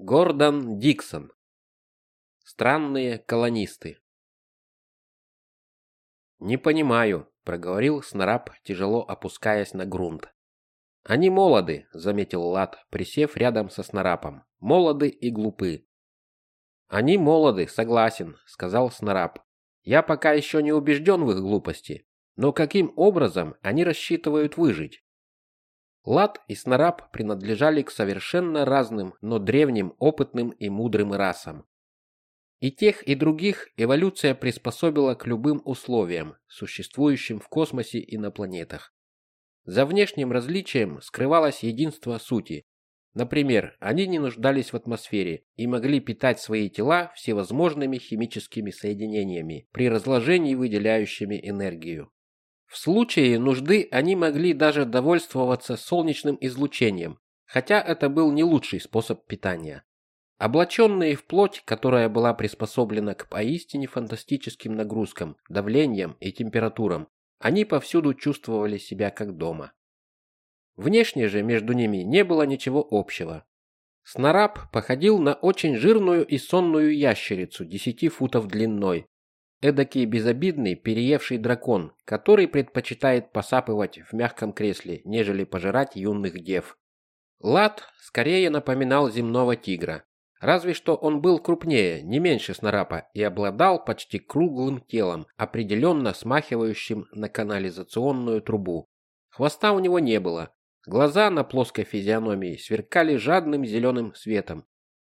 Гордон Диксон. Странные колонисты. Не понимаю, проговорил Снараб, тяжело опускаясь на грунт. Они молоды, заметил Лад, присев рядом со Снарапом. Молоды и глупы. Они молоды, согласен, сказал Снараб. Я пока еще не убежден в их глупости, но каким образом они рассчитывают выжить? Лад и Снараб принадлежали к совершенно разным, но древним, опытным и мудрым расам. И тех, и других эволюция приспособила к любым условиям, существующим в космосе и на планетах. За внешним различием скрывалось единство сути. Например, они не нуждались в атмосфере и могли питать свои тела всевозможными химическими соединениями, при разложении выделяющими энергию. В случае нужды они могли даже довольствоваться солнечным излучением, хотя это был не лучший способ питания. Облаченные в плоть, которая была приспособлена к поистине фантастическим нагрузкам, давлениям и температурам, они повсюду чувствовали себя как дома. Внешне же между ними не было ничего общего. Снараб походил на очень жирную и сонную ящерицу 10 футов длиной, Эдакий безобидный, переевший дракон, который предпочитает посапывать в мягком кресле, нежели пожирать юных дев. Лад скорее напоминал земного тигра, разве что он был крупнее, не меньше снарапа, и обладал почти круглым телом, определенно смахивающим на канализационную трубу. Хвоста у него не было, глаза на плоской физиономии сверкали жадным зеленым светом,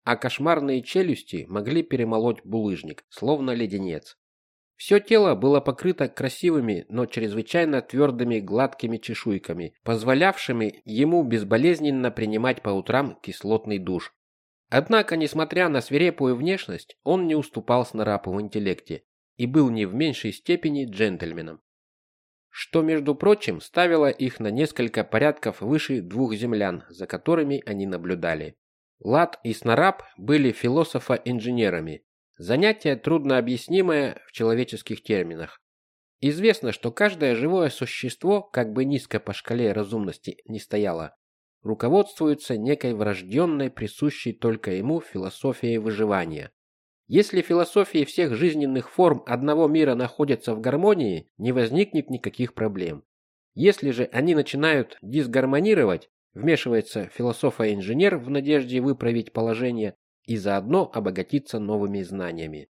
а кошмарные челюсти могли перемолоть булыжник, словно леденец. Все тело было покрыто красивыми, но чрезвычайно твердыми гладкими чешуйками, позволявшими ему безболезненно принимать по утрам кислотный душ. Однако, несмотря на свирепую внешность, он не уступал Снарапу в интеллекте и был не в меньшей степени джентльменом. Что, между прочим, ставило их на несколько порядков выше двух землян, за которыми они наблюдали. Лад и Снарап были философа-инженерами, Занятие трудно объяснимое в человеческих терминах. Известно, что каждое живое существо, как бы низко по шкале разумности не стояло, руководствуется некой врожденной, присущей только ему философией выживания. Если философии всех жизненных форм одного мира находятся в гармонии, не возникнет никаких проблем. Если же они начинают дисгармонировать, вмешивается философ-инженер в надежде выправить положение, и заодно обогатиться новыми знаниями.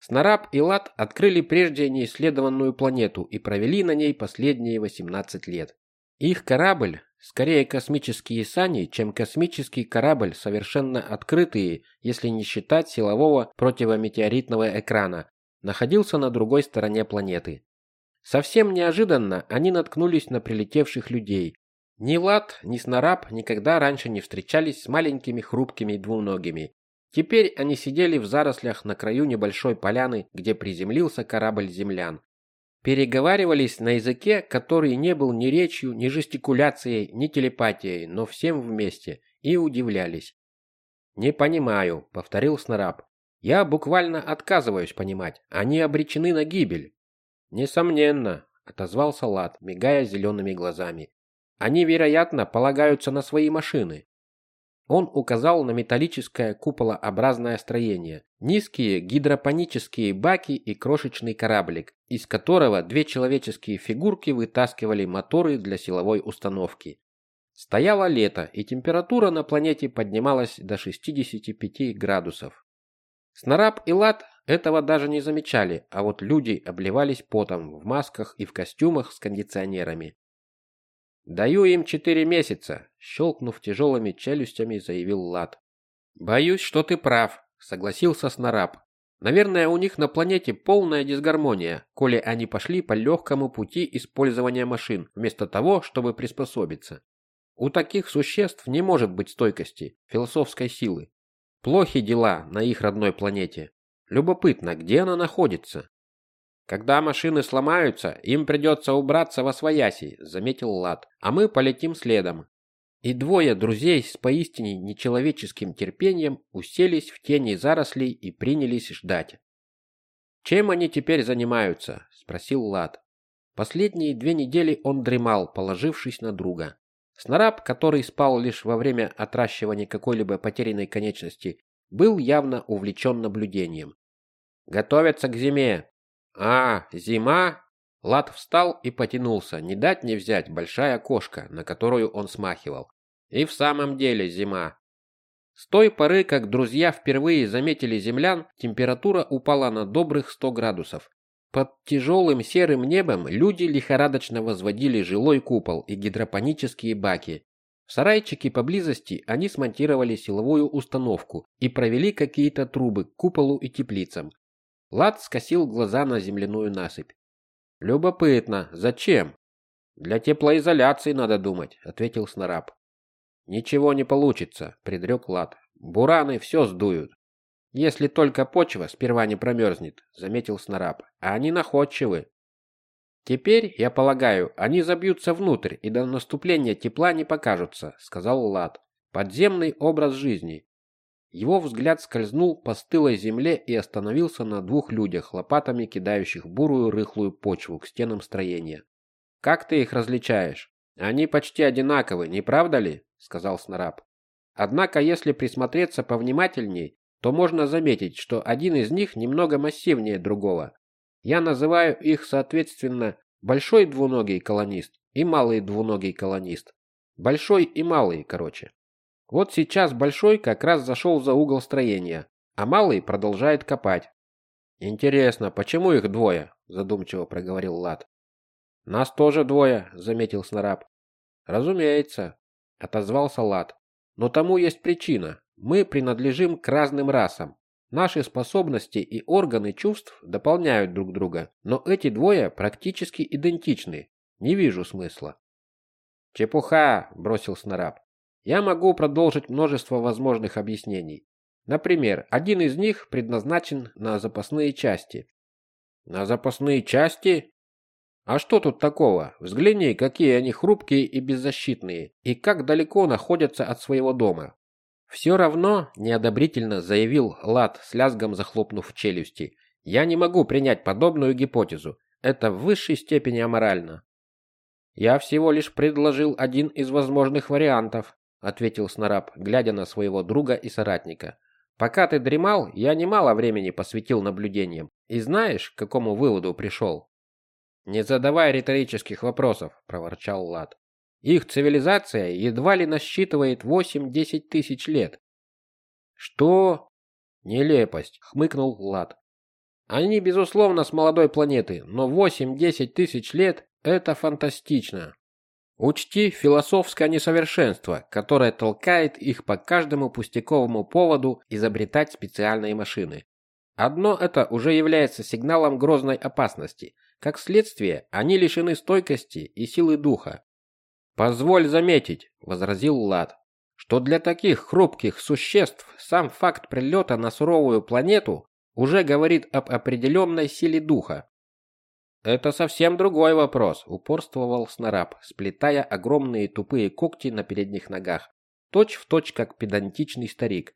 Снараб и Лат открыли прежде неисследованную планету и провели на ней последние 18 лет. Их корабль, скорее космические сани, чем космический корабль, совершенно открытые, если не считать силового противометеоритного экрана, находился на другой стороне планеты. Совсем неожиданно они наткнулись на прилетевших людей, ни Лад, ни Снараб никогда раньше не встречались с маленькими хрупкими двуногими. Теперь они сидели в зарослях на краю небольшой поляны, где приземлился корабль землян. Переговаривались на языке, который не был ни речью, ни жестикуляцией, ни телепатией, но всем вместе, и удивлялись. «Не понимаю», — повторил Снараб. «Я буквально отказываюсь понимать. Они обречены на гибель». «Несомненно», — отозвался Лад, мигая зелеными глазами. Они, вероятно, полагаются на свои машины. Он указал на металлическое куполообразное строение, низкие гидропонические баки и крошечный кораблик, из которого две человеческие фигурки вытаскивали моторы для силовой установки. Стояло лето, и температура на планете поднималась до 65 градусов. Снараб и Лад этого даже не замечали, а вот люди обливались потом в масках и в костюмах с кондиционерами. Даю им четыре месяца, щелкнув тяжелыми челюстями, заявил Лад. Боюсь, что ты прав, согласился Снараб. Наверное, у них на планете полная дисгармония, коли они пошли по легкому пути использования машин, вместо того, чтобы приспособиться. У таких существ не может быть стойкости, философской силы. Плохи дела на их родной планете. Любопытно, где она находится? Когда машины сломаются, им придется убраться во свояси, заметил Лад. А мы полетим следом. И двое друзей с поистине нечеловеческим терпением уселись в тени зарослей и принялись ждать. Чем они теперь занимаются? спросил Лад. Последние две недели он дремал, положившись на друга. Снараб, который спал лишь во время отращивания какой-либо потерянной конечности, был явно увлечен наблюдением. «Готовятся к зиме!» «А, зима?» Лад встал и потянулся, не дать не взять большая кошка, на которую он смахивал. И в самом деле зима. С той поры, как друзья впервые заметили землян, температура упала на добрых 100 градусов. Под тяжелым серым небом люди лихорадочно возводили жилой купол и гидропонические баки. В сарайчике поблизости они смонтировали силовую установку и провели какие-то трубы к куполу и теплицам. Лад скосил глаза на земляную насыпь. Любопытно, зачем? Для теплоизоляции надо думать, ответил Снараб. Ничего не получится, предрек Лад. Бураны все сдуют. Если только почва сперва не промерзнет, заметил Снараб. А они находчивы. Теперь, я полагаю, они забьются внутрь и до наступления тепла не покажутся, сказал Лад. Подземный образ жизни. Его взгляд скользнул по стылой земле и остановился на двух людях, лопатами кидающих бурую рыхлую почву к стенам строения. Как ты их различаешь? Они почти одинаковы, не правда ли? сказал Снараб. Однако, если присмотреться повнимательней, то можно заметить, что один из них немного массивнее другого. Я называю их, соответственно, большой двуногий колонист и малый двуногий колонист. Большой и малый, короче. Вот сейчас большой как раз зашел за угол строения, а малый продолжает копать. Интересно, почему их двое? задумчиво проговорил Лад. Нас тоже двое, заметил Снараб. Разумеется, отозвался Лад. Но тому есть причина. Мы принадлежим к разным расам. Наши способности и органы чувств дополняют друг друга, но эти двое практически идентичны. Не вижу смысла. Чепуха, бросил Снараб. Я могу продолжить множество возможных объяснений. Например, один из них предназначен на запасные части. На запасные части? А что тут такого? Взгляни, какие они хрупкие и беззащитные, и как далеко находятся от своего дома. Все равно, неодобрительно заявил Лад, с лязгом захлопнув челюсти. Я не могу принять подобную гипотезу. Это в высшей степени аморально. Я всего лишь предложил один из возможных вариантов, ответил Снараб, глядя на своего друга и соратника. Пока ты дремал, я немало времени посвятил наблюдениям. И знаешь, к какому выводу пришел?» «Не задавай риторических вопросов», – проворчал Лад. Их цивилизация едва ли насчитывает 8-10 тысяч лет. Что? Нелепость, хмыкнул Лад. Они, безусловно, с молодой планеты, но 8-10 тысяч лет – это фантастично. Учти философское несовершенство, которое толкает их по каждому пустяковому поводу изобретать специальные машины. Одно это уже является сигналом грозной опасности. Как следствие, они лишены стойкости и силы духа. Позволь заметить, возразил Лад, что для таких хрупких существ сам факт прилета на суровую планету уже говорит об определенной силе духа. Это совсем другой вопрос, упорствовал Снараб, сплетая огромные тупые когти на передних ногах, точь в точь как педантичный старик.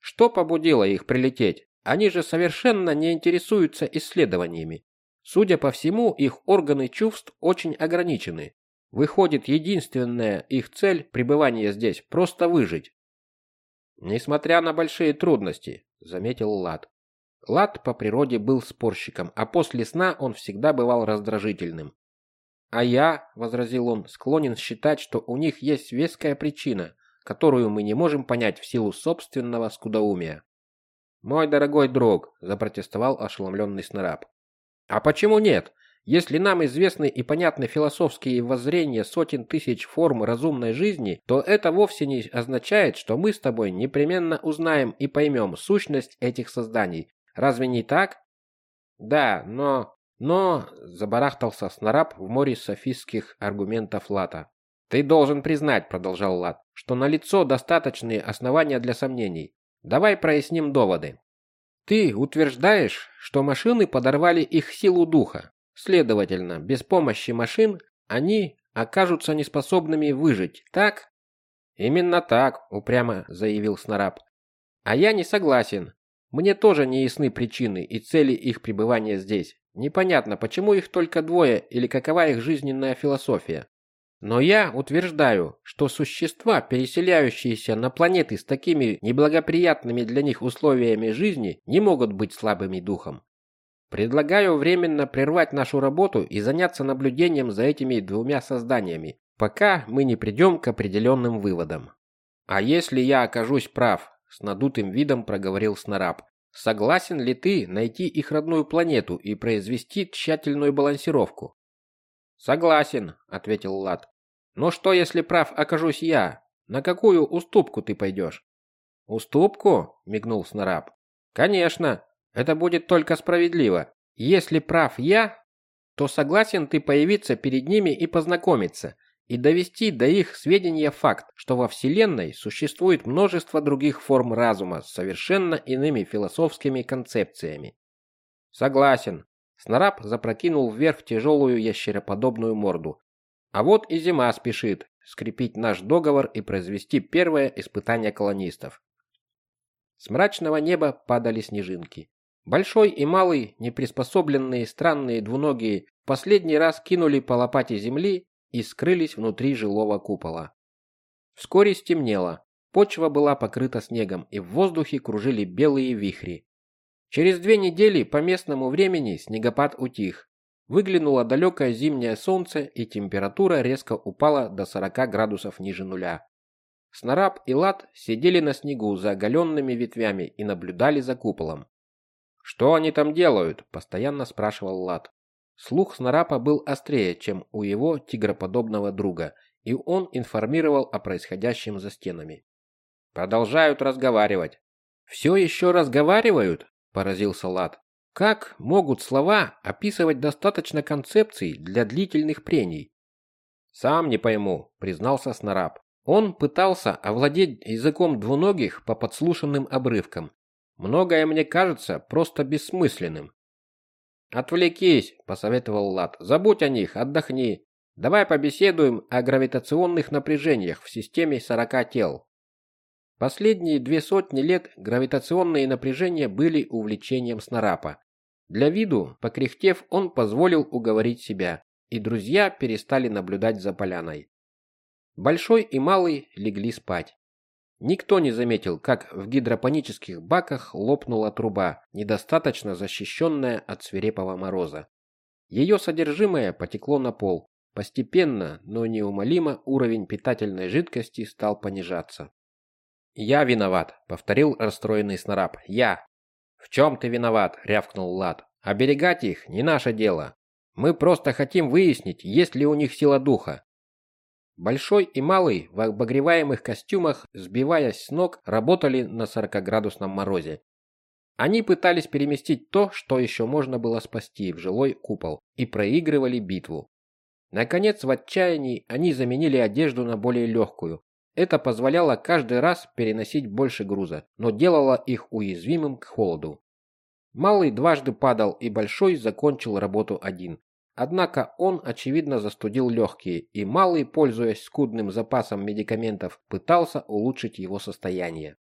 Что побудило их прилететь? Они же совершенно не интересуются исследованиями. Судя по всему, их органы чувств очень ограничены. Выходит, единственная их цель пребывания здесь просто выжить. Несмотря на большие трудности, заметил Лад. Лад по природе был спорщиком, а после сна он всегда бывал раздражительным. А я, возразил он, склонен считать, что у них есть веская причина, которую мы не можем понять в силу собственного скудоумия. Мой дорогой друг, запротестовал ошеломленный Снараб. А почему нет? Если нам известны и понятны философские воззрения сотен тысяч форм разумной жизни, то это вовсе не означает, что мы с тобой непременно узнаем и поймем сущность этих созданий. Разве не так? Да, но... Но... Забарахтался Снараб в море софистских аргументов Лата. Ты должен признать, продолжал Лат, что налицо достаточные основания для сомнений. Давай проясним доводы. Ты утверждаешь, что машины подорвали их силу духа. Следовательно, без помощи машин они окажутся неспособными выжить, так? Именно так, упрямо заявил Снараб. А я не согласен. Мне тоже не ясны причины и цели их пребывания здесь. Непонятно, почему их только двое или какова их жизненная философия. Но я утверждаю, что существа, переселяющиеся на планеты с такими неблагоприятными для них условиями жизни, не могут быть слабыми духом. Предлагаю временно прервать нашу работу и заняться наблюдением за этими двумя созданиями, пока мы не придем к определенным выводам. А если я окажусь прав, с надутым видом проговорил Снараб, согласен ли ты найти их родную планету и произвести тщательную балансировку? Согласен, ответил Лад. Но что, если прав окажусь я? На какую уступку ты пойдешь? Уступку? мигнул Снараб. Конечно, это будет только справедливо. Если прав я, то согласен ты появиться перед ними и познакомиться, и довести до их сведения факт, что во Вселенной существует множество других форм разума с совершенно иными философскими концепциями. Согласен. Снараб запрокинул вверх тяжелую ящероподобную морду. А вот и зима спешит скрепить наш договор и произвести первое испытание колонистов. С мрачного неба падали снежинки. Большой и малый, неприспособленные странные двуногие, последний раз кинули по лопате земли и скрылись внутри жилого купола. Вскоре стемнело. Почва была покрыта снегом, и в воздухе кружили белые вихри. Через две недели по местному времени снегопад утих. Выглянуло далекое зимнее солнце, и температура резко упала до 40 градусов ниже нуля. Снараб и Лад сидели на снегу за оголенными ветвями и наблюдали за куполом. «Что они там делают?» – постоянно спрашивал Лад. Слух Снарапа был острее, чем у его тигроподобного друга, и он информировал о происходящем за стенами. «Продолжают разговаривать». «Все еще разговаривают?» – поразился Лад. Как могут слова описывать достаточно концепций для длительных прений? Сам не пойму, признался Снараб. Он пытался овладеть языком двуногих по подслушанным обрывкам. Многое мне кажется просто бессмысленным. Отвлекись, посоветовал Лад. Забудь о них, отдохни. Давай побеседуем о гравитационных напряжениях в системе 40 тел. Последние две сотни лет гравитационные напряжения были увлечением Снарапа. Для виду, покряхтев, он позволил уговорить себя, и друзья перестали наблюдать за поляной. Большой и малый легли спать. Никто не заметил, как в гидропонических баках лопнула труба, недостаточно защищенная от свирепого мороза. Ее содержимое потекло на пол. Постепенно, но неумолимо уровень питательной жидкости стал понижаться. «Я виноват», — повторил расстроенный снараб. «Я». «В чем ты виноват?» — рявкнул Лад. «Оберегать их не наше дело. Мы просто хотим выяснить, есть ли у них сила духа». Большой и малый в обогреваемых костюмах, сбиваясь с ног, работали на 40-градусном морозе. Они пытались переместить то, что еще можно было спасти, в жилой купол, и проигрывали битву. Наконец, в отчаянии они заменили одежду на более легкую, это позволяло каждый раз переносить больше груза, но делало их уязвимым к холоду. Малый дважды падал, и Большой закончил работу один. Однако он, очевидно, застудил легкие, и Малый, пользуясь скудным запасом медикаментов, пытался улучшить его состояние.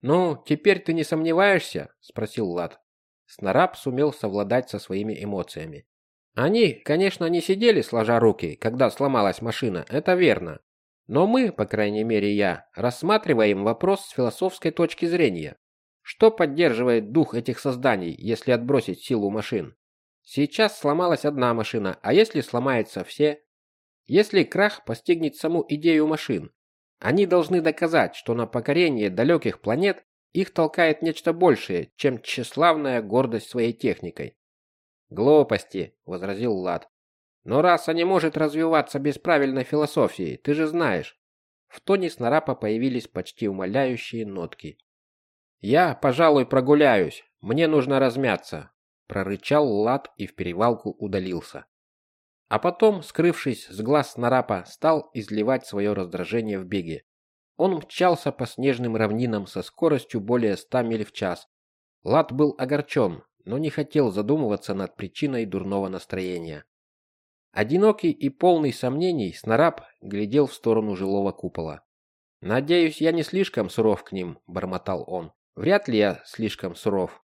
«Ну, теперь ты не сомневаешься?» – спросил Лад. Снараб сумел совладать со своими эмоциями. Они, конечно, не сидели сложа руки, когда сломалась машина, это верно. Но мы, по крайней мере я, рассматриваем вопрос с философской точки зрения. Что поддерживает дух этих созданий, если отбросить силу машин? Сейчас сломалась одна машина, а если сломаются все? Если крах постигнет саму идею машин, они должны доказать, что на покорение далеких планет их толкает нечто большее, чем тщеславная гордость своей техникой. «Глупости», — возразил Лад. Но раса не может развиваться без правильной философии, ты же знаешь. В тоне Снарапа появились почти умоляющие нотки. «Я, пожалуй, прогуляюсь. Мне нужно размяться», – прорычал Лад и в перевалку удалился. А потом, скрывшись с глаз Снарапа, стал изливать свое раздражение в беге. Он мчался по снежным равнинам со скоростью более ста миль в час. Лад был огорчен, но не хотел задумываться над причиной дурного настроения. Одинокий и полный сомнений, Снараб глядел в сторону жилого купола. «Надеюсь, я не слишком суров к ним», – бормотал он. «Вряд ли я слишком суров».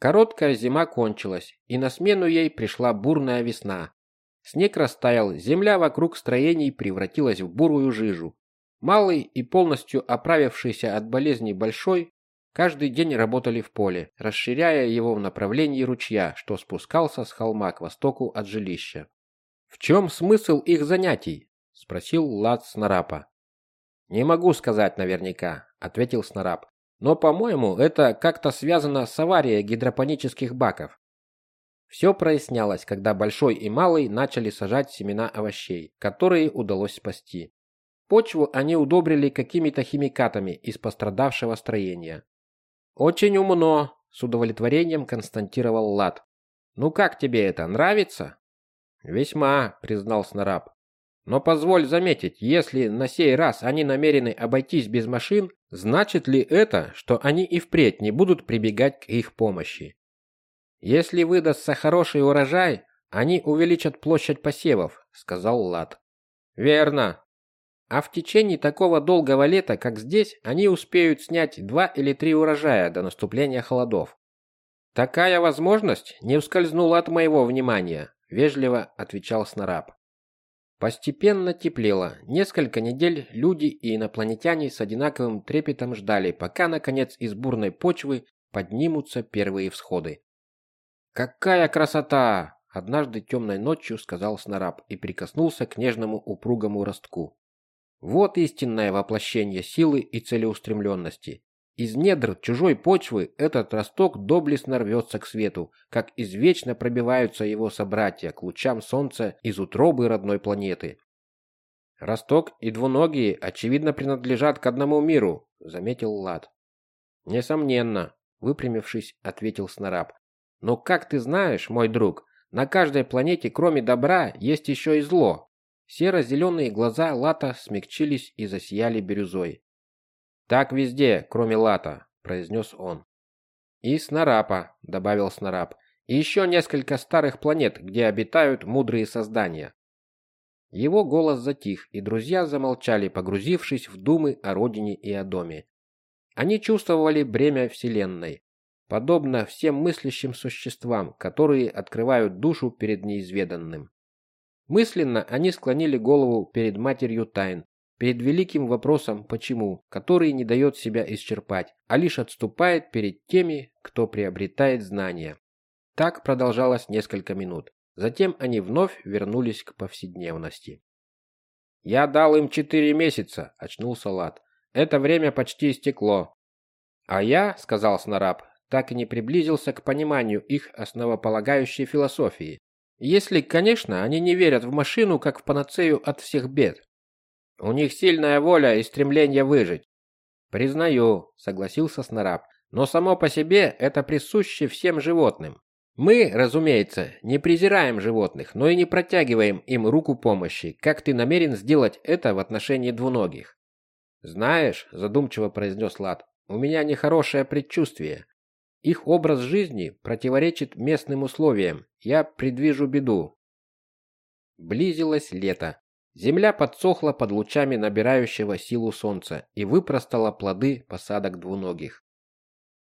Короткая зима кончилась, и на смену ей пришла бурная весна. Снег растаял, земля вокруг строений превратилась в бурую жижу. Малый и полностью оправившийся от болезни Большой каждый день работали в поле, расширяя его в направлении ручья, что спускался с холма к востоку от жилища. «В чем смысл их занятий?» – спросил Лад Снарапа. «Не могу сказать наверняка», – ответил Снарап. «Но, по-моему, это как-то связано с аварией гидропонических баков. Все прояснялось, когда Большой и Малый начали сажать семена овощей, которые удалось спасти. Почву они удобрили какими-то химикатами из пострадавшего строения. «Очень умно», – с удовлетворением констатировал Лад. «Ну как тебе это, нравится?» «Весьма», – признал Снараб. «Но позволь заметить, если на сей раз они намерены обойтись без машин, значит ли это, что они и впредь не будут прибегать к их помощи? Если выдастся хороший урожай, они увеличат площадь посевов, сказал Лад. Верно. А в течение такого долгого лета, как здесь, они успеют снять два или три урожая до наступления холодов. Такая возможность не ускользнула от моего внимания, вежливо отвечал Снараб. Постепенно теплело. Несколько недель люди и инопланетяне с одинаковым трепетом ждали, пока наконец из бурной почвы поднимутся первые всходы. «Какая красота!» – однажды темной ночью сказал Снараб и прикоснулся к нежному упругому ростку. Вот истинное воплощение силы и целеустремленности. Из недр чужой почвы этот росток доблестно рвется к свету, как извечно пробиваются его собратья к лучам солнца из утробы родной планеты. Росток и двуногие, очевидно, принадлежат к одному миру, заметил Лад. Несомненно, выпрямившись, ответил Снараб. Но как ты знаешь, мой друг, на каждой планете, кроме добра, есть еще и зло. Серо-зеленые глаза Лата смягчились и засияли бирюзой. Так везде, кроме Лата, произнес он. И Снарапа, добавил Снарап, и еще несколько старых планет, где обитают мудрые создания. Его голос затих, и друзья замолчали, погрузившись в думы о родине и о доме. Они чувствовали бремя Вселенной, подобно всем мыслящим существам, которые открывают душу перед неизведанным. Мысленно они склонили голову перед матерью тайн, перед великим вопросом «почему», который не дает себя исчерпать, а лишь отступает перед теми, кто приобретает знания. Так продолжалось несколько минут. Затем они вновь вернулись к повседневности. «Я дал им четыре месяца», — очнулся Лад. «Это время почти истекло». «А я», — сказал Снараб, так и не приблизился к пониманию их основополагающей философии. Если, конечно, они не верят в машину как в панацею от всех бед. У них сильная воля и стремление выжить. Признаю, согласился Снараб, но само по себе это присуще всем животным. Мы, разумеется, не презираем животных, но и не протягиваем им руку помощи, как ты намерен сделать это в отношении двуногих. Знаешь, задумчиво произнес Лад, у меня нехорошее предчувствие. Их образ жизни противоречит местным условиям. Я предвижу беду. Близилось лето. Земля подсохла под лучами набирающего силу солнца и выпростала плоды посадок двуногих.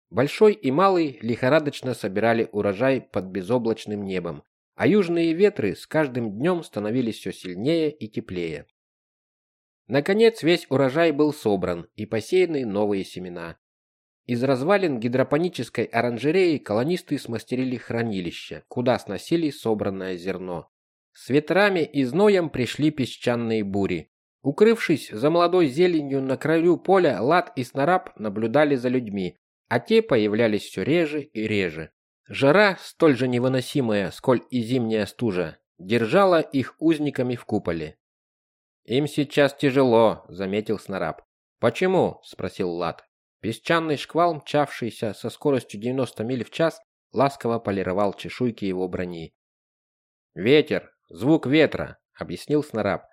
Большой и малый лихорадочно собирали урожай под безоблачным небом, а южные ветры с каждым днем становились все сильнее и теплее. Наконец весь урожай был собран и посеяны новые семена. Из развалин гидропонической оранжереи колонисты смастерили хранилище, куда сносили собранное зерно. С ветрами и зноем пришли песчаные бури. Укрывшись за молодой зеленью на краю поля, Лад и Снараб наблюдали за людьми, а те появлялись все реже и реже. Жара, столь же невыносимая, сколь и зимняя стужа, держала их узниками в куполе. «Им сейчас тяжело», — заметил Снараб. «Почему?» — спросил Лад. Песчаный шквал, мчавшийся со скоростью 90 миль в час, ласково полировал чешуйки его брони. «Ветер, звук ветра», — объяснил Снараб.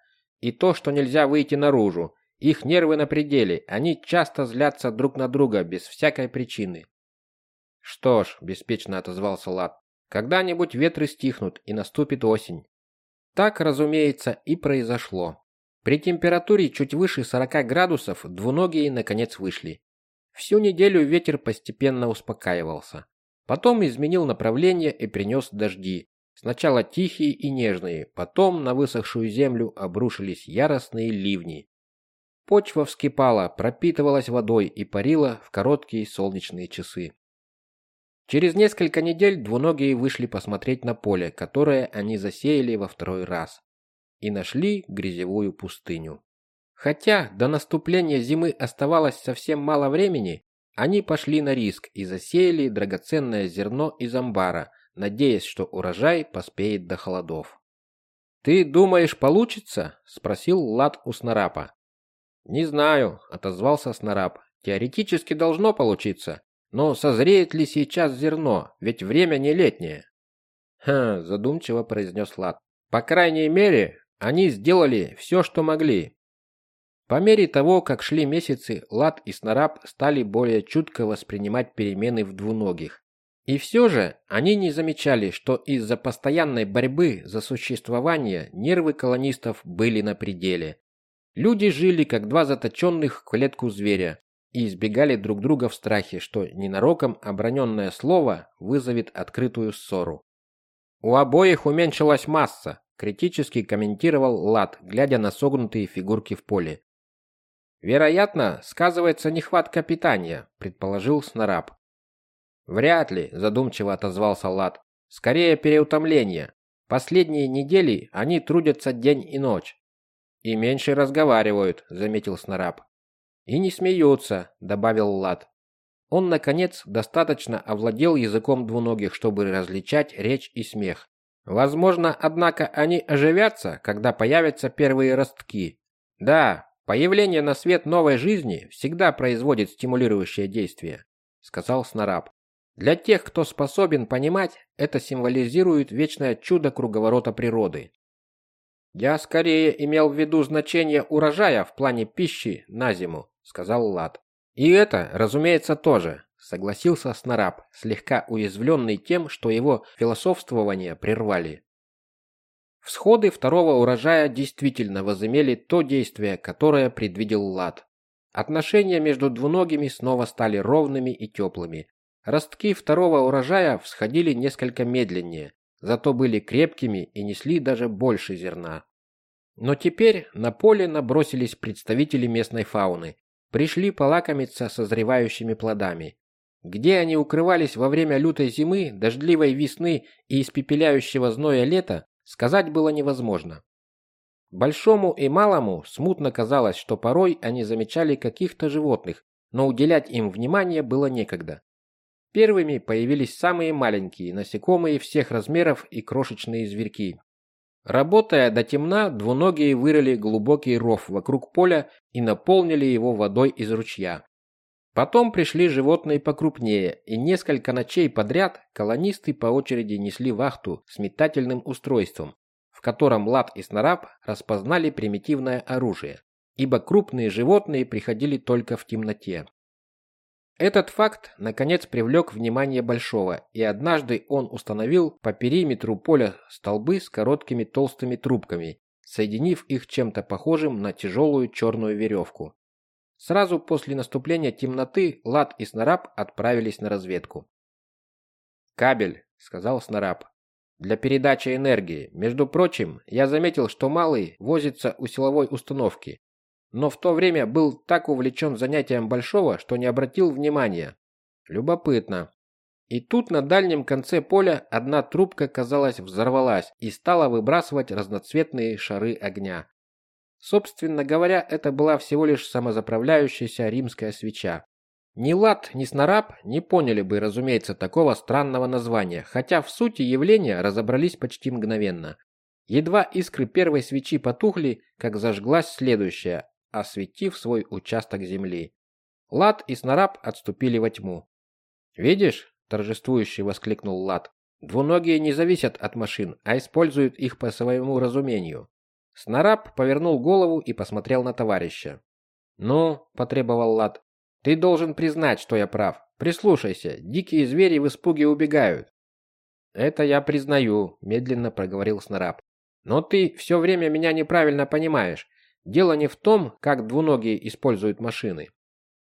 «И то, что нельзя выйти наружу. Их нервы на пределе, они часто злятся друг на друга без всякой причины». «Что ж», — беспечно отозвался Лад, — «когда-нибудь ветры стихнут, и наступит осень». Так, разумеется, и произошло. При температуре чуть выше 40 градусов двуногие наконец вышли. Всю неделю ветер постепенно успокаивался. Потом изменил направление и принес дожди. Сначала тихие и нежные, потом на высохшую землю обрушились яростные ливни. Почва вскипала, пропитывалась водой и парила в короткие солнечные часы. Через несколько недель двуногие вышли посмотреть на поле, которое они засеяли во второй раз, и нашли грязевую пустыню. Хотя до наступления зимы оставалось совсем мало времени, они пошли на риск и засеяли драгоценное зерно из амбара, надеясь, что урожай поспеет до холодов. «Ты думаешь, получится?» – спросил Лад у Снарапа. «Не знаю», – отозвался Снарап. «Теоретически должно получиться, но созреет ли сейчас зерно, ведь время не летнее?» «Хм», – задумчиво произнес Лад. «По крайней мере, они сделали все, что могли. По мере того, как шли месяцы, Лад и Снараб стали более чутко воспринимать перемены в двуногих. И все же они не замечали, что из-за постоянной борьбы за существование нервы колонистов были на пределе. Люди жили как два заточенных в клетку зверя и избегали друг друга в страхе, что ненароком оброненное слово вызовет открытую ссору. У обоих уменьшилась масса, критически комментировал Лад, глядя на согнутые фигурки в поле. Вероятно, сказывается нехватка питания, предположил Снараб. Вряд ли, задумчиво отозвался Лад. Скорее переутомление. Последние недели они трудятся день и ночь. И меньше разговаривают, заметил Снараб. И не смеются, добавил Лад. Он наконец достаточно овладел языком двуногих, чтобы различать речь и смех. Возможно, однако они оживятся, когда появятся первые ростки. Да, Появление на свет новой жизни всегда производит стимулирующее действие, сказал Снараб. Для тех, кто способен понимать, это символизирует вечное чудо круговорота природы. Я скорее имел в виду значение урожая в плане пищи на зиму, сказал Лад. И это, разумеется, тоже, согласился Снараб, слегка уязвленный тем, что его философствование прервали. Всходы второго урожая действительно возымели то действие, которое предвидел Лад. Отношения между двуногими снова стали ровными и теплыми. Ростки второго урожая всходили несколько медленнее, зато были крепкими и несли даже больше зерна. Но теперь на поле набросились представители местной фауны, пришли полакомиться созревающими плодами. Где они укрывались во время лютой зимы, дождливой весны и испепеляющего зноя лета, сказать было невозможно. Большому и малому смутно казалось, что порой они замечали каких-то животных, но уделять им внимание было некогда. Первыми появились самые маленькие, насекомые всех размеров и крошечные зверьки. Работая до темна, двуногие вырыли глубокий ров вокруг поля и наполнили его водой из ручья. Потом пришли животные покрупнее, и несколько ночей подряд колонисты по очереди несли вахту с метательным устройством, в котором Лад и Снараб распознали примитивное оружие, ибо крупные животные приходили только в темноте. Этот факт, наконец, привлек внимание Большого, и однажды он установил по периметру поля столбы с короткими толстыми трубками, соединив их чем-то похожим на тяжелую черную веревку. Сразу после наступления темноты Лад и Снараб отправились на разведку. «Кабель», — сказал Снараб, — «для передачи энергии. Между прочим, я заметил, что Малый возится у силовой установки, но в то время был так увлечен занятием Большого, что не обратил внимания. Любопытно. И тут на дальнем конце поля одна трубка, казалось, взорвалась и стала выбрасывать разноцветные шары огня. Собственно говоря, это была всего лишь самозаправляющаяся римская свеча. Ни Лад, ни Снараб не поняли бы, разумеется, такого странного названия, хотя в сути явления разобрались почти мгновенно. Едва искры первой свечи потухли, как зажглась следующая, осветив свой участок земли. Лад и Снараб отступили во тьму. «Видишь?» – торжествующе воскликнул Лад. «Двуногие не зависят от машин, а используют их по своему разумению. Снараб повернул голову и посмотрел на товарища. «Ну», — потребовал Лад, — «ты должен признать, что я прав. Прислушайся, дикие звери в испуге убегают». «Это я признаю», — медленно проговорил Снараб. «Но ты все время меня неправильно понимаешь. Дело не в том, как двуногие используют машины.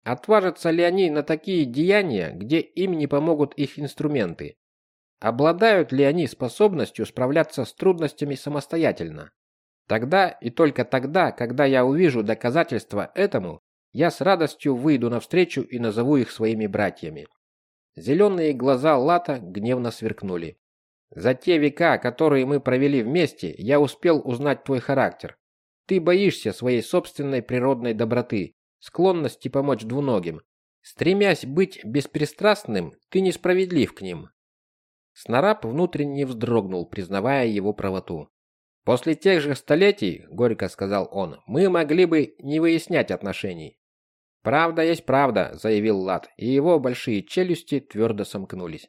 Отважатся ли они на такие деяния, где им не помогут их инструменты? Обладают ли они способностью справляться с трудностями самостоятельно? Тогда и только тогда, когда я увижу доказательства этому, я с радостью выйду навстречу и назову их своими братьями. Зеленые глаза Лата гневно сверкнули. За те века, которые мы провели вместе, я успел узнать твой характер. Ты боишься своей собственной природной доброты, склонности помочь двуногим. Стремясь быть беспристрастным, ты несправедлив к ним. Снараб внутренне вздрогнул, признавая его правоту. После тех же столетий, горько сказал он, мы могли бы не выяснять отношений. Правда есть правда, заявил Лад, и его большие челюсти твердо сомкнулись.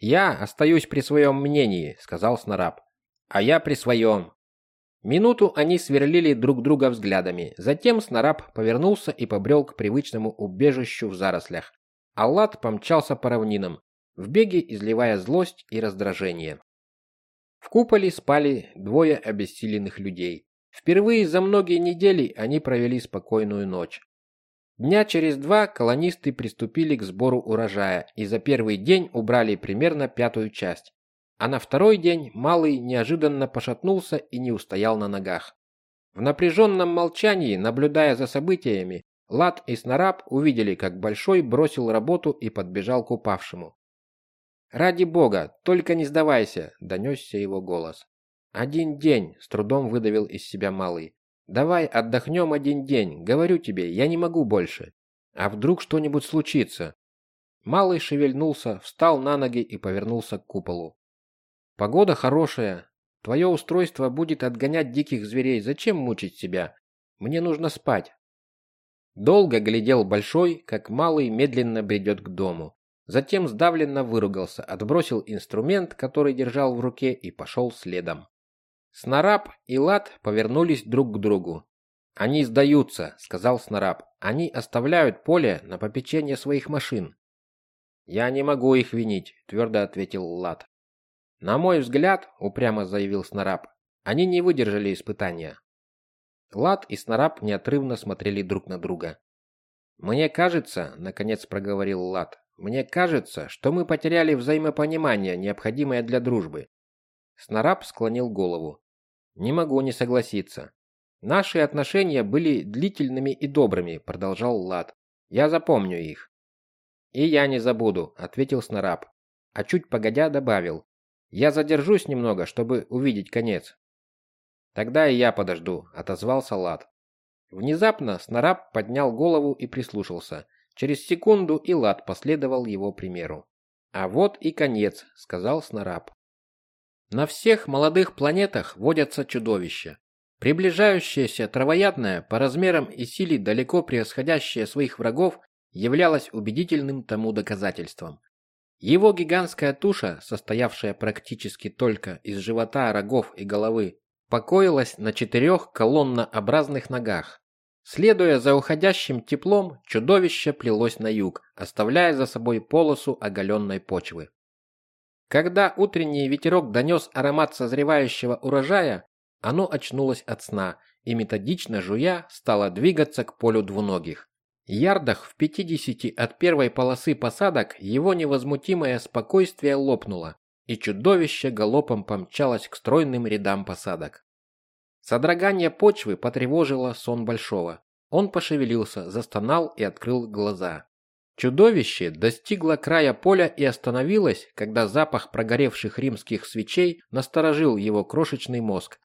Я остаюсь при своем мнении, сказал Снараб. А я при своем. Минуту они сверлили друг друга взглядами. Затем Снараб повернулся и побрел к привычному убежищу в зарослях. Аллат помчался по равнинам, в беге изливая злость и раздражение. В куполе спали двое обессиленных людей. Впервые за многие недели они провели спокойную ночь. Дня через два колонисты приступили к сбору урожая и за первый день убрали примерно пятую часть. А на второй день Малый неожиданно пошатнулся и не устоял на ногах. В напряженном молчании, наблюдая за событиями, Лад и Снараб увидели, как Большой бросил работу и подбежал к упавшему. «Ради бога, только не сдавайся!» – донесся его голос. «Один день!» – с трудом выдавил из себя Малый. Давай отдохнем один день, говорю тебе, я не могу больше. А вдруг что-нибудь случится? Малый шевельнулся, встал на ноги и повернулся к куполу. Погода хорошая. Твое устройство будет отгонять диких зверей. Зачем мучить себя? Мне нужно спать. Долго глядел большой, как малый медленно бредет к дому. Затем сдавленно выругался, отбросил инструмент, который держал в руке, и пошел следом. Снараб и Лад повернулись друг к другу. «Они сдаются», — сказал Снараб. «Они оставляют поле на попечение своих машин». «Я не могу их винить», — твердо ответил Лад. «На мой взгляд», — упрямо заявил Снараб, — «они не выдержали испытания». Лад и Снараб неотрывно смотрели друг на друга. «Мне кажется», — наконец проговорил Лад, — «мне кажется, что мы потеряли взаимопонимание, необходимое для дружбы. Снараб склонил голову. Не могу не согласиться. Наши отношения были длительными и добрыми, продолжал Лад. Я запомню их. И я не забуду, ответил Снараб, а чуть погодя добавил: я задержусь немного, чтобы увидеть конец. Тогда и я подожду, отозвался Лад. Внезапно Снараб поднял голову и прислушался. Через секунду и Лад последовал его примеру. А вот и конец, сказал Снараб. На всех молодых планетах водятся чудовища. Приближающееся травоядное, по размерам и силе далеко превосходящее своих врагов, являлось убедительным тому доказательством. Его гигантская туша, состоявшая практически только из живота, рогов и головы, покоилась на четырех колоннообразных ногах. Следуя за уходящим теплом, чудовище плелось на юг, оставляя за собой полосу оголенной почвы. Когда утренний ветерок донес аромат созревающего урожая, оно очнулось от сна и методично жуя стало двигаться к полю двуногих. Ярдах в 50 от первой полосы посадок его невозмутимое спокойствие лопнуло, и чудовище галопом помчалось к стройным рядам посадок. Содрогание почвы потревожило сон Большого. Он пошевелился, застонал и открыл глаза. Чудовище достигло края поля и остановилось, когда запах прогоревших римских свечей насторожил его крошечный мозг.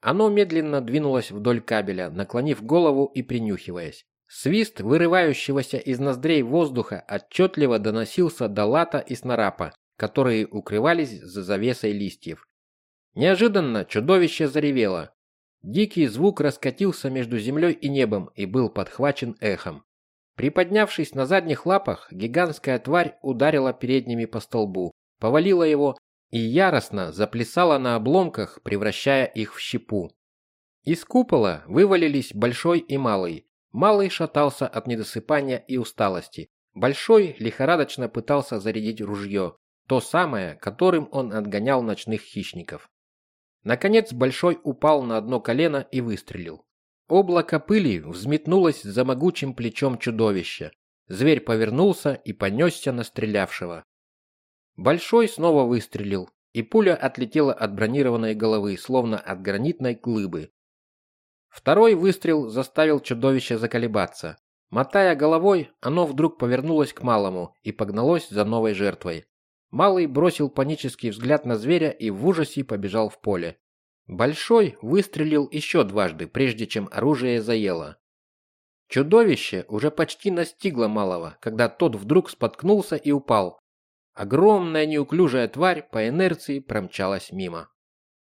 Оно медленно двинулось вдоль кабеля, наклонив голову и принюхиваясь. Свист вырывающегося из ноздрей воздуха отчетливо доносился до лата и снарапа, которые укрывались за завесой листьев. Неожиданно чудовище заревело. Дикий звук раскатился между землей и небом и был подхвачен эхом. Приподнявшись на задних лапах, гигантская тварь ударила передними по столбу, повалила его и яростно заплясала на обломках, превращая их в щепу. Из купола вывалились большой и малый. Малый шатался от недосыпания и усталости. Большой лихорадочно пытался зарядить ружье, то самое, которым он отгонял ночных хищников. Наконец Большой упал на одно колено и выстрелил. Облако пыли взметнулось за могучим плечом чудовища. Зверь повернулся и понесся на стрелявшего. Большой снова выстрелил, и пуля отлетела от бронированной головы, словно от гранитной глыбы. Второй выстрел заставил чудовище заколебаться. Мотая головой, оно вдруг повернулось к малому и погналось за новой жертвой. Малый бросил панический взгляд на зверя и в ужасе побежал в поле. Большой выстрелил еще дважды, прежде чем оружие заело. Чудовище уже почти настигло малого, когда тот вдруг споткнулся и упал, Огромная неуклюжая тварь по инерции промчалась мимо.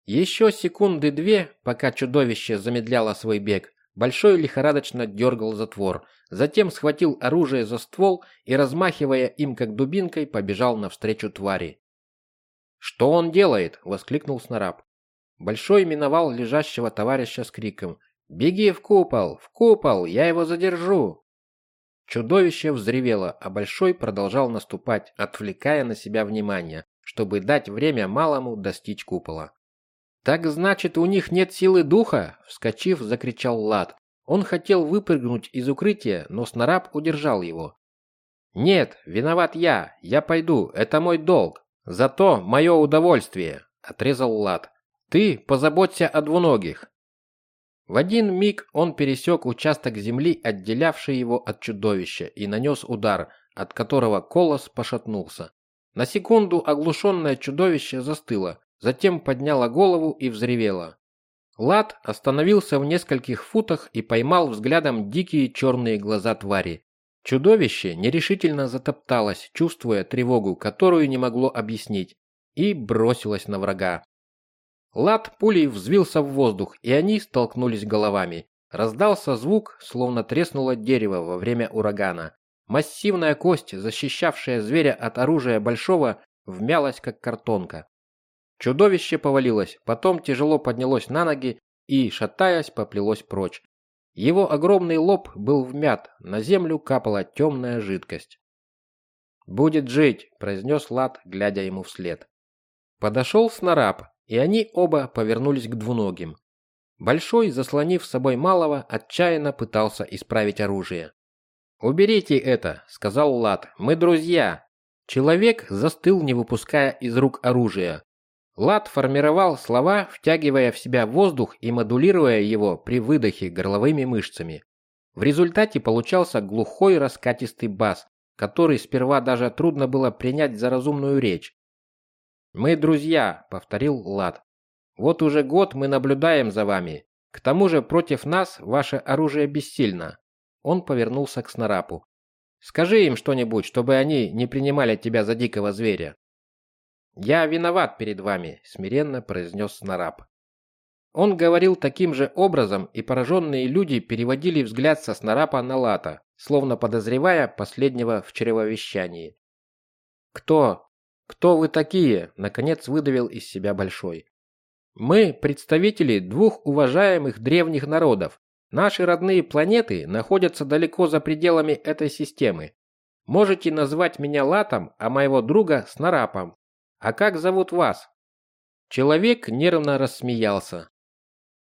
Еще секунды две, пока чудовище замедляло свой бег, Большой лихорадочно дергал затвор, затем схватил оружие за ствол и, размахивая им как дубинкой, побежал навстречу твари. «Что он делает?» – воскликнул Снараб. Большой миновал лежащего товарища с криком «Беги в купол! В купол! Я его задержу!» Чудовище взревело, а Большой продолжал наступать, отвлекая на себя внимание, чтобы дать время малому достичь купола. «Так значит, у них нет силы духа?» – вскочив, закричал Лад. Он хотел выпрыгнуть из укрытия, но Снараб удержал его. «Нет, виноват я. Я пойду. Это мой долг. Зато мое удовольствие», – отрезал Лад. «Ты позаботься о двуногих. В один миг он пересек участок земли, отделявший его от чудовища, и нанес удар, от которого колос пошатнулся. На секунду оглушенное чудовище застыло, затем подняло голову и взревело. Лад остановился в нескольких футах и поймал взглядом дикие черные глаза твари. Чудовище нерешительно затопталось, чувствуя тревогу, которую не могло объяснить, и бросилось на врага. Лад пулей взвился в воздух, и они столкнулись головами. Раздался звук, словно треснуло дерево во время урагана. Массивная кость, защищавшая зверя от оружия большого, вмялась как картонка. Чудовище повалилось, потом тяжело поднялось на ноги и, шатаясь, поплелось прочь. Его огромный лоб был вмят, на землю капала темная жидкость. «Будет жить», – произнес Лад, глядя ему вслед. Подошел снараб, и они оба повернулись к двуногим. Большой, заслонив с собой малого, отчаянно пытался исправить оружие. «Уберите это», — сказал Лад, — «мы друзья». Человек застыл, не выпуская из рук оружия. Лад формировал слова, втягивая в себя воздух и модулируя его при выдохе горловыми мышцами. В результате получался глухой раскатистый бас, который сперва даже трудно было принять за разумную речь. «Мы друзья», — повторил Лад. «Вот уже год мы наблюдаем за вами. К тому же против нас ваше оружие бессильно». Он повернулся к Снарапу. «Скажи им что-нибудь, чтобы они не принимали тебя за дикого зверя». «Я виноват перед вами», — смиренно произнес Снарап. Он говорил таким же образом, и пораженные люди переводили взгляд со Снарапа на Лата, словно подозревая последнего в чревовещании. «Кто? «Кто вы такие?» – наконец выдавил из себя Большой. «Мы – представители двух уважаемых древних народов. Наши родные планеты находятся далеко за пределами этой системы. Можете назвать меня Латом, а моего друга – Снарапом. А как зовут вас?» Человек нервно рассмеялся.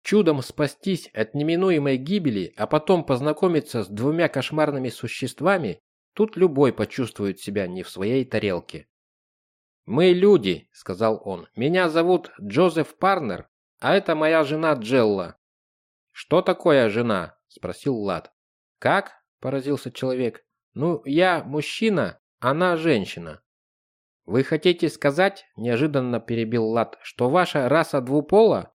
Чудом спастись от неминуемой гибели, а потом познакомиться с двумя кошмарными существами, тут любой почувствует себя не в своей тарелке. «Мы люди», — сказал он. «Меня зовут Джозеф Парнер, а это моя жена Джелла». «Что такое жена?» — спросил Лад. «Как?» — поразился человек. «Ну, я мужчина, она женщина». «Вы хотите сказать, — неожиданно перебил Лад, — что ваша раса двупола?»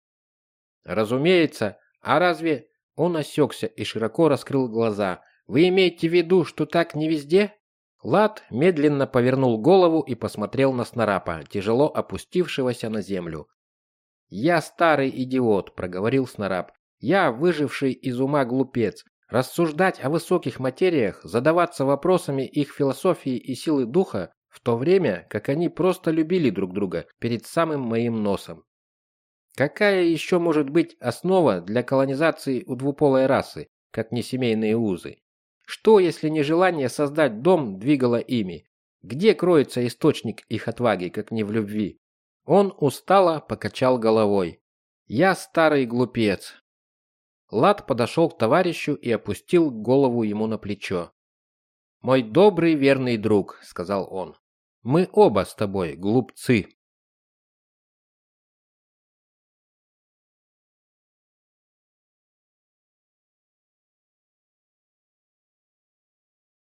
«Разумеется. А разве...» Он осекся и широко раскрыл глаза. «Вы имеете в виду, что так не везде?» Лад медленно повернул голову и посмотрел на Снарапа, тяжело опустившегося на землю. «Я старый идиот», — проговорил Снарап. «Я выживший из ума глупец. Рассуждать о высоких материях, задаваться вопросами их философии и силы духа, в то время, как они просто любили друг друга перед самым моим носом. Какая еще может быть основа для колонизации у двуполой расы, как не семейные узы? Что, если не желание создать дом двигало ими? Где кроется источник их отваги, как не в любви? Он устало покачал головой. Я старый глупец. Лад подошел к товарищу и опустил голову ему на плечо. «Мой добрый верный друг», — сказал он, Мы оба с тобой глупцы.